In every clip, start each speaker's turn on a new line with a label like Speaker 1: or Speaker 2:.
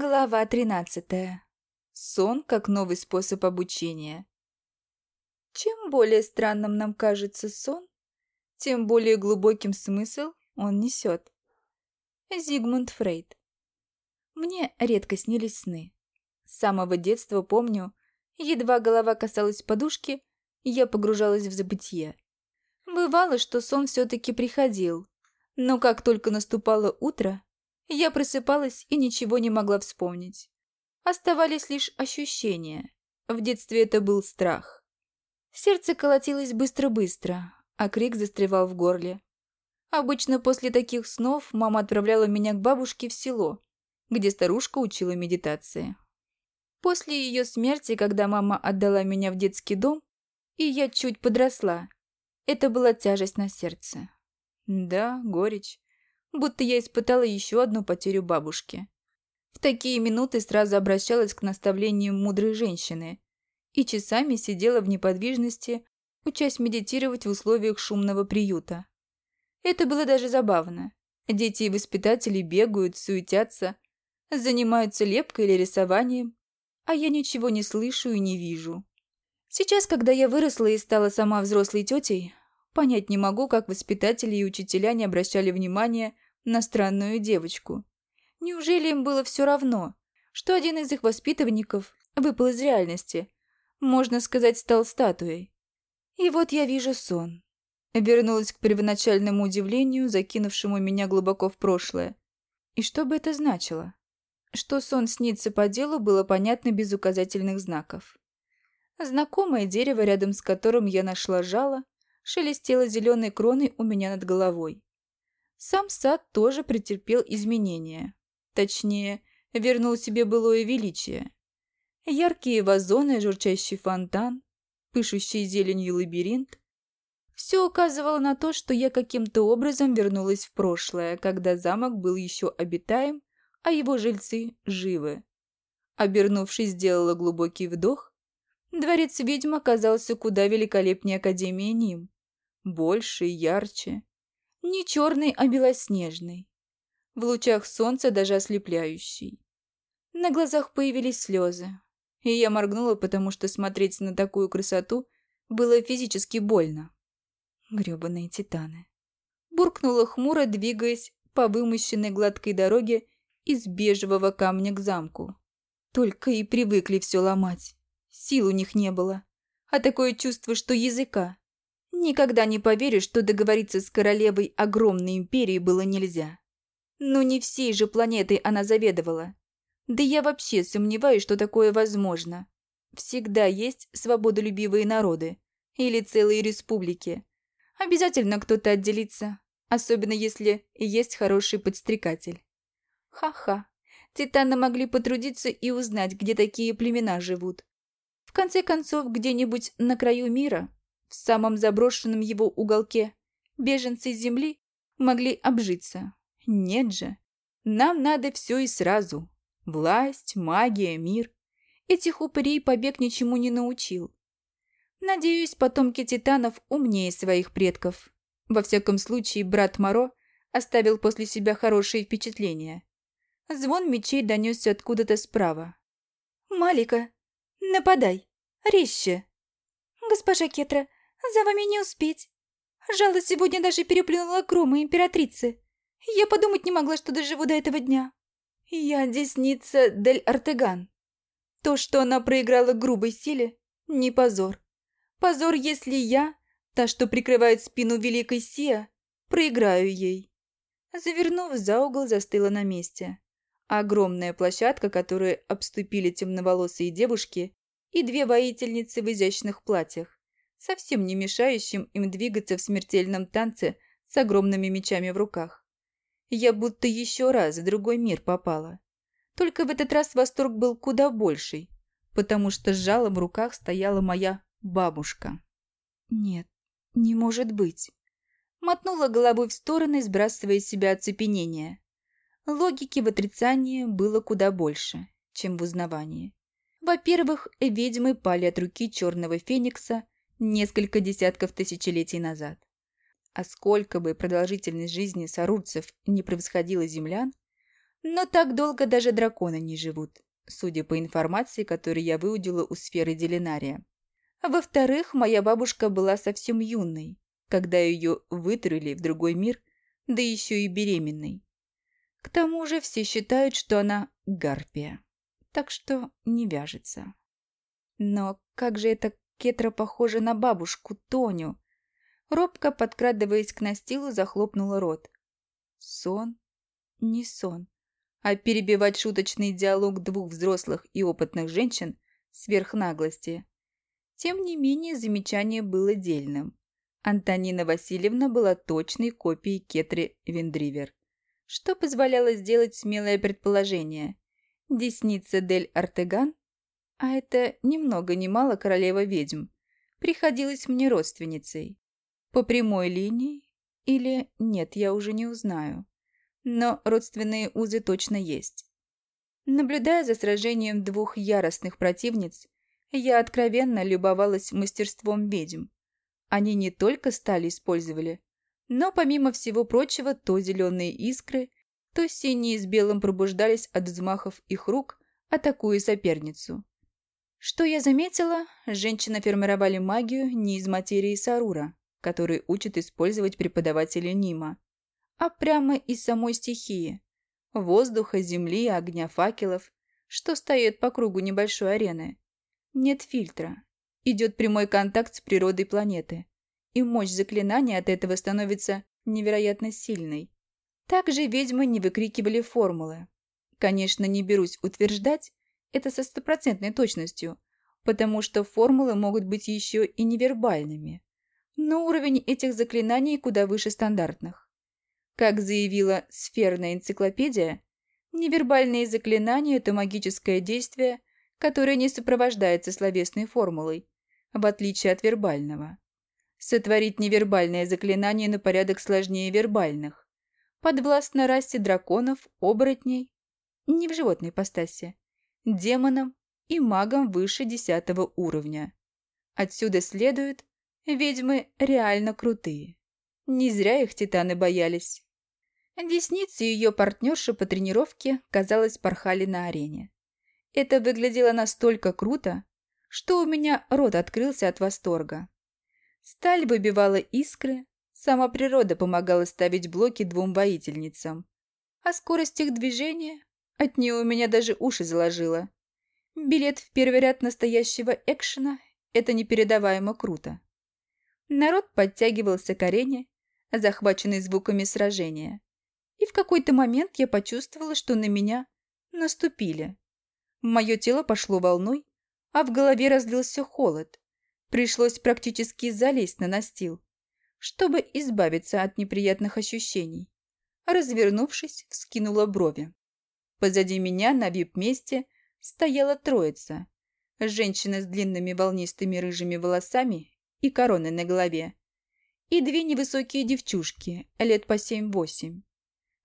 Speaker 1: Глава 13. Сон как новый способ обучения. Чем более странным нам кажется сон, тем более глубоким смысл он несет. Зигмунд Фрейд. Мне редко снились сны. С самого детства помню, едва голова касалась подушки, я погружалась в забытье. Бывало, что сон все-таки приходил, но как только наступало утро, я просыпалась и ничего не могла вспомнить. Оставались лишь ощущения. В детстве это был страх. Сердце колотилось быстро-быстро, а крик застревал в горле. Обычно после таких снов мама отправляла меня к бабушке в село, где старушка учила медитации. После ее смерти, когда мама отдала меня в детский дом, и я чуть подросла, это была тяжесть на сердце. Да, горечь будто я испытала еще одну потерю бабушки. В такие минуты сразу обращалась к наставлениям мудрой женщины и часами сидела в неподвижности, учась медитировать в условиях шумного приюта. Это было даже забавно. Дети и воспитатели бегают, суетятся, занимаются лепкой или рисованием, а я ничего не слышу и не вижу. Сейчас, когда я выросла и стала сама взрослой тетей, понять не могу, как воспитатели и учителя не обращали внимания на странную девочку. Неужели им было все равно, что один из их воспитанников выпал из реальности, можно сказать, стал статуей? И вот я вижу сон. Вернулась к первоначальному удивлению, закинувшему меня глубоко в прошлое. И что бы это значило? Что сон снится по делу, было понятно без указательных знаков. Знакомое дерево, рядом с которым я нашла жало, шелестело зеленой кроной у меня над головой. Сам сад тоже претерпел изменения. Точнее, вернул себе былое величие. Яркие вазоны, журчащий фонтан, пышущий зеленью лабиринт. Все указывало на то, что я каким-то образом вернулась в прошлое, когда замок был еще обитаем, а его жильцы живы. Обернувшись, сделала глубокий вдох. Дворец ведьм оказался куда великолепнее Академии Ним. Больше, ярче. Не черный, а белоснежный. В лучах солнца даже ослепляющий. На глазах появились слезы. И я моргнула, потому что смотреть на такую красоту было физически больно. Грёбаные титаны. Буркнула хмуро, двигаясь по вымощенной гладкой дороге из бежевого камня к замку. Только и привыкли все ломать. Сил у них не было. А такое чувство, что языка. Никогда не поверю, что договориться с королевой огромной империи было нельзя. Но не всей же планетой она заведовала. Да я вообще сомневаюсь, что такое возможно. Всегда есть свободолюбивые народы. Или целые республики. Обязательно кто-то отделится. Особенно если есть хороший подстрекатель. Ха-ха. Титаны могли потрудиться и узнать, где такие племена живут. В конце концов, где-нибудь на краю мира в самом заброшенном его уголке беженцы земли могли обжиться. Нет же. Нам надо все и сразу. Власть, магия, мир. Этих упырей побег ничему не научил. Надеюсь, потомки титанов умнее своих предков. Во всяком случае, брат Моро оставил после себя хорошие впечатления. Звон мечей донесся откуда-то справа. «Малика, нападай! Резче!» «Госпожа Кетра, за вами не успеть. Жало сегодня даже переплюнула грома императрицы. Я подумать не могла, что доживу до этого дня. Я десница Дель Артеган. То, что она проиграла грубой силе, не позор. Позор, если я, та, что прикрывает спину великой Сия, проиграю ей. Завернув за угол, застыла на месте. Огромная площадка, которую обступили темноволосые девушки и две воительницы в изящных платьях совсем не мешающим им двигаться в смертельном танце с огромными мечами в руках. Я будто еще раз в другой мир попала. Только в этот раз восторг был куда больший, потому что с жалом в руках стояла моя бабушка. Нет, не может быть. Мотнула головой в стороны, сбрасывая из себя оцепенение. Логики в отрицании было куда больше, чем в узнавании. Во-первых, ведьмы пали от руки черного феникса несколько десятков тысячелетий назад. А сколько бы продолжительность жизни сарурцев не превосходила землян, Но так долго даже драконы не живут, судя по информации, которую я выудила у сферы Делинария. Во-вторых, моя бабушка была совсем юной, когда ее вытурили в другой мир, да еще и беременной. К тому же все считают, что она гарпия, так что не вяжется. Но как же эта кетра похожа на бабушку Тоню? Робко, подкрадываясь к настилу, захлопнула рот. Сон? Не сон. А перебивать шуточный диалог двух взрослых и опытных женщин сверх наглости. Тем не менее, замечание было дельным. Антонина Васильевна была точной копией Кетри Виндривер, что позволяло сделать смелое предположение. Десница Дель Артеган а это ни много ни мало королева ведьм, приходилась мне родственницей. По прямой линии или нет, я уже не узнаю. Но родственные узы точно есть. Наблюдая за сражением двух яростных противниц, я откровенно любовалась мастерством ведьм. Они не только стали использовали, но помимо всего прочего, то зеленые искры, то синие с белым пробуждались от взмахов их рук, атакуя соперницу. Что я заметила, женщины формировали магию не из материи Сарура, который учат использовать преподаватели Нима, а прямо из самой стихии – воздуха, земли, огня, факелов, что стоит по кругу небольшой арены. Нет фильтра. Идет прямой контакт с природой планеты, и мощь заклинания от этого становится невероятно сильной. Также ведьмы не выкрикивали формулы. Конечно, не берусь утверждать, это со стопроцентной точностью, потому что формулы могут быть еще и невербальными. Но уровень этих заклинаний куда выше стандартных. Как заявила сферная энциклопедия, невербальные заклинания – это магическое действие, которое не сопровождается словесной формулой, в отличие от вербального. Сотворить невербальное заклинание на порядок сложнее вербальных. Подвластно расе драконов, оборотней, не в животной ипостаси, демонам и магам выше десятого уровня. Отсюда следует, ведьмы реально крутые. Не зря их титаны боялись. Десницы ее партнерши по тренировке, казалось, порхали на арене. Это выглядело настолько круто, что у меня рот открылся от восторга. Сталь выбивала искры, сама природа помогала ставить блоки двум воительницам. А скорость их движения от нее у меня даже уши заложило. Билет в первый ряд настоящего экшена – это непередаваемо круто. Народ подтягивался к арене, захваченный звуками сражения. И в какой-то момент я почувствовала, что на меня наступили. Мое тело пошло волной, а в голове разлился холод. Пришлось практически залезть на настил, чтобы избавиться от неприятных ощущений. Развернувшись, вскинула брови. Позади меня на вип-месте стояла троица. Женщина с длинными волнистыми рыжими волосами и короной на голове. И две невысокие девчушки, лет по семь-восемь.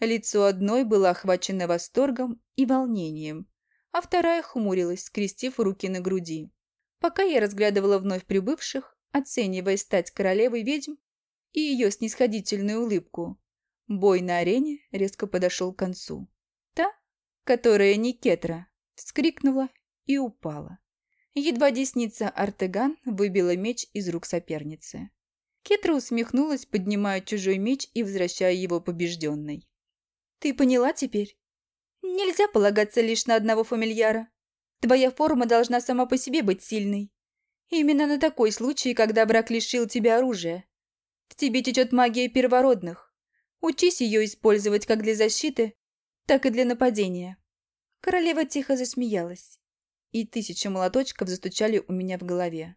Speaker 1: Лицо одной было охвачено восторгом и волнением, а вторая хмурилась, скрестив руки на груди. Пока я разглядывала вновь прибывших, оценивая стать королевой ведьм и ее снисходительную улыбку, бой на арене резко подошел к концу которая не кетра, вскрикнула и упала. Едва десница Артеган выбила меч из рук соперницы. Кетра усмехнулась, поднимая чужой меч и возвращая его побежденной. «Ты поняла теперь? Нельзя полагаться лишь на одного фамильяра. Твоя форма должна сама по себе быть сильной. Именно на такой случай, когда брак лишил тебя оружия. В тебе течет магия первородных. Учись ее использовать как для защиты, так и для нападения. Королева тихо засмеялась, и тысячи молоточков застучали у меня в голове.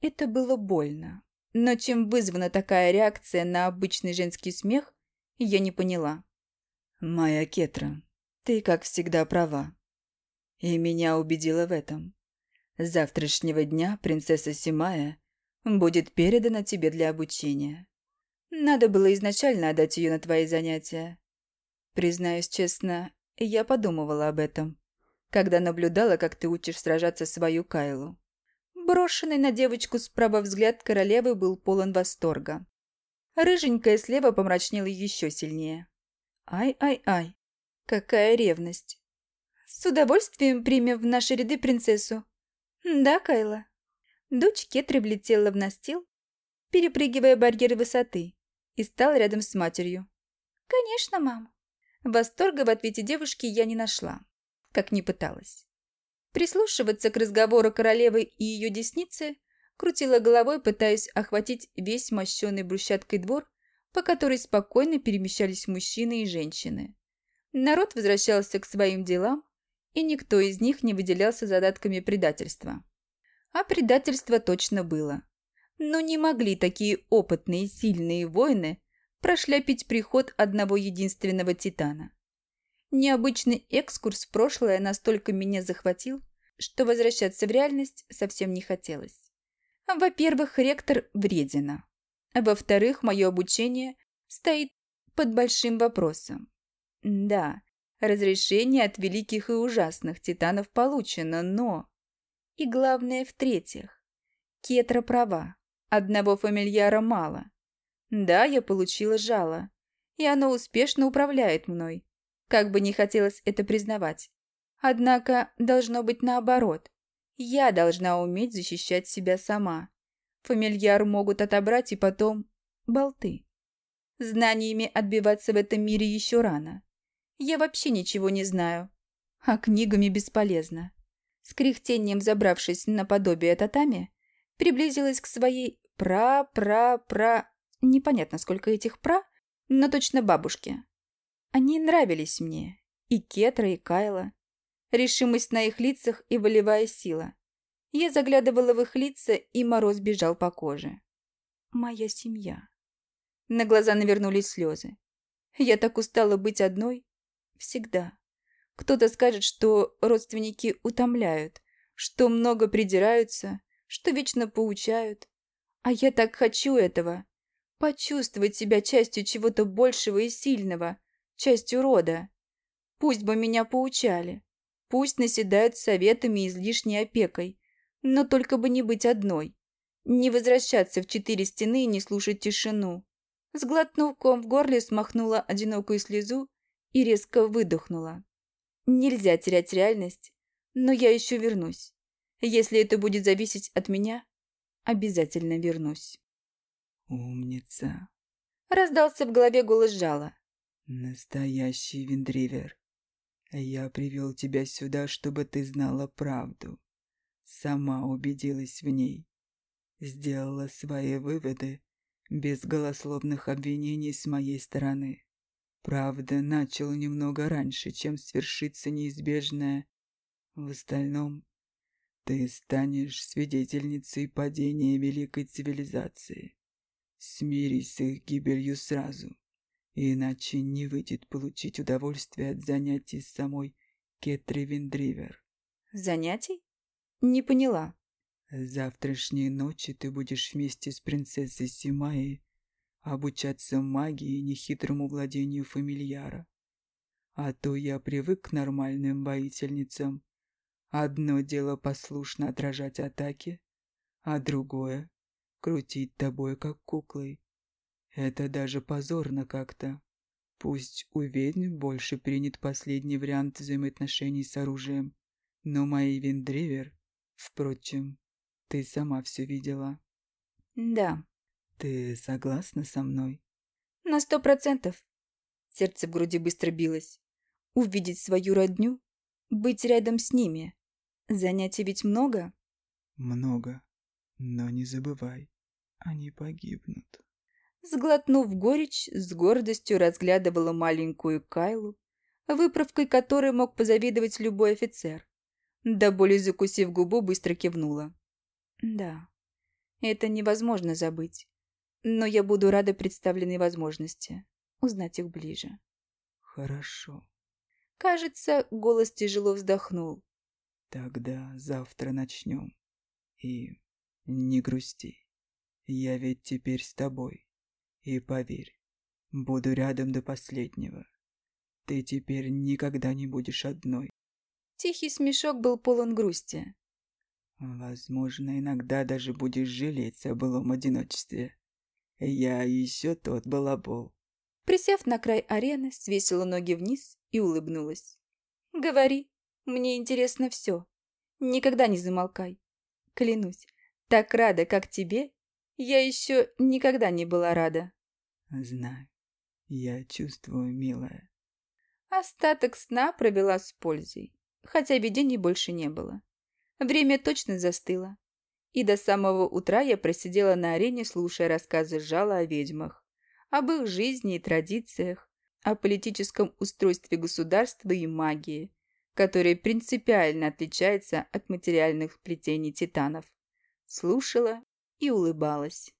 Speaker 1: Это было больно, но чем вызвана такая реакция на обычный женский смех, я не поняла.
Speaker 2: «Моя Кетра, ты, как всегда, права. И меня убедила в этом. С завтрашнего дня принцесса Симая будет передана тебе для обучения. Надо было изначально отдать ее на твои занятия. Признаюсь честно, я подумывала об этом, когда наблюдала, как ты учишь сражаться свою Кайлу. Брошенный на девочку справа взгляд королевы был полон восторга. Рыженькая слева помрачнела еще сильнее. Ай-ай-ай,
Speaker 1: Какая ревность. С удовольствием примем в наши ряды принцессу. Да, Кайла. Дочь Кетри влетела в настил, перепрыгивая барьеры высоты, и стал рядом с матерью. «Конечно, мам». Восторга в ответе девушки я не нашла, как не пыталась. Прислушиваться к разговору королевы и ее десницы крутила головой, пытаясь охватить весь мощенный брусчаткой двор, по которой спокойно перемещались мужчины и женщины. Народ возвращался к своим делам, и никто из них не выделялся задатками предательства. А предательство точно было. Но не могли такие опытные и сильные воины прошляпить приход одного единственного титана. Необычный экскурс в прошлое настолько меня захватил, что возвращаться в реальность совсем не хотелось. Во-первых, ректор вредина. Во-вторых, мое обучение стоит под большим вопросом. Да, разрешение от великих и ужасных титанов получено, но... И главное, в-третьих, Кетра права. Одного фамильяра мало. Да, я получила жало, и оно успешно управляет мной, как бы не хотелось это признавать. Однако должно быть наоборот. Я должна уметь защищать себя сама. Фамильяр могут отобрать и потом... болты. Знаниями отбиваться в этом мире еще рано. Я вообще ничего не знаю. А книгами бесполезно. С кряхтением забравшись на подобие татами, приблизилась к своей пра-пра-пра... Непонятно, сколько этих пра, но точно бабушке. Они нравились мне. И Кетра, и Кайла. Решимость на их лицах и волевая сила. Я заглядывала в их лица, и мороз бежал по коже. Моя семья. На глаза навернулись слезы. Я так устала быть одной. Всегда. Кто-то скажет, что родственники утомляют, что много придираются, что вечно поучают. А я так хочу этого. Почувствовать себя частью чего-то большего и сильного, частью рода. Пусть бы меня поучали. Пусть наседают советами и излишней опекой. Но только бы не быть одной. Не возвращаться в четыре стены и не слушать тишину. Сглотнув ком в горле, смахнула одинокую слезу и резко выдохнула. Нельзя терять реальность, но я еще вернусь. Если это будет зависеть от меня, обязательно вернусь.
Speaker 2: «Умница!»
Speaker 1: Раздался в голове голос жала.
Speaker 2: «Настоящий виндривер. Я привел тебя сюда, чтобы ты знала правду. Сама убедилась в ней. Сделала свои выводы без голословных обвинений с моей стороны. Правда, начал немного раньше, чем свершится неизбежное. В остальном ты станешь свидетельницей падения великой цивилизации. Смирись с их гибелью сразу, иначе не выйдет получить удовольствие от занятий с самой Кетри Виндривер.
Speaker 1: Занятий? Не поняла.
Speaker 2: Завтрашней ночи ты будешь вместе с принцессой Симаей обучаться магии и нехитрому владению фамильяра. А то я привык к нормальным воительницам, Одно дело послушно отражать атаки, а другое — крутить тобой, как куклой. Это даже позорно как-то. Пусть у ведьм больше принят последний вариант взаимоотношений с оружием, но мои виндривер, впрочем, ты сама все видела.
Speaker 1: Да.
Speaker 2: Ты согласна со мной?
Speaker 1: На сто процентов. Сердце в груди быстро билось. Увидеть свою родню, быть рядом с ними. Занятий ведь много?
Speaker 2: Много. Но не забывай, они погибнут.
Speaker 1: Сглотнув горечь, с гордостью разглядывала маленькую Кайлу, выправкой которой мог позавидовать любой офицер. До боли закусив губу, быстро кивнула. Да, это невозможно забыть. Но я буду рада представленной возможности узнать их ближе.
Speaker 2: Хорошо.
Speaker 1: Кажется, голос тяжело вздохнул.
Speaker 2: Тогда завтра начнем. И не грусти. Я ведь теперь с тобой. И поверь, буду рядом до последнего. Ты теперь никогда не будешь одной.
Speaker 1: Тихий смешок был полон грусти.
Speaker 2: Возможно, иногда даже будешь жалеть о былом одиночестве. Я еще тот балабол.
Speaker 1: Присев на край арены, свесила ноги вниз и улыбнулась. «Говори, мне интересно все. Никогда не замолкай. Клянусь, так рада, как тебе, я еще никогда не была рада».
Speaker 2: «Знаю, я чувствую, милая».
Speaker 1: Остаток сна провела с пользой, хотя видений больше не было. Время точно застыло. И до самого утра я просидела на арене, слушая рассказы Жала о ведьмах, об их жизни и традициях, о политическом устройстве государства и магии, которое принципиально отличается от материальных плетений титанов. Слушала и улыбалась.